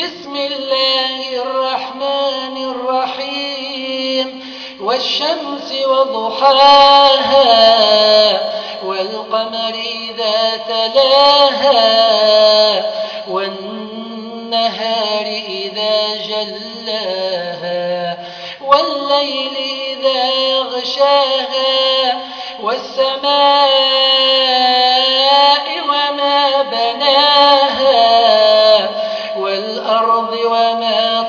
بسم الله الرحمن الرحيم. والشمس وضحاها والقمر إذا تلاها والنهار إذا جلاها والليل إذا يغشاها والسماء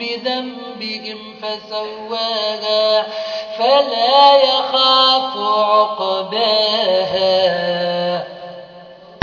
بذنبهم فسواها فلا يخاف عقباها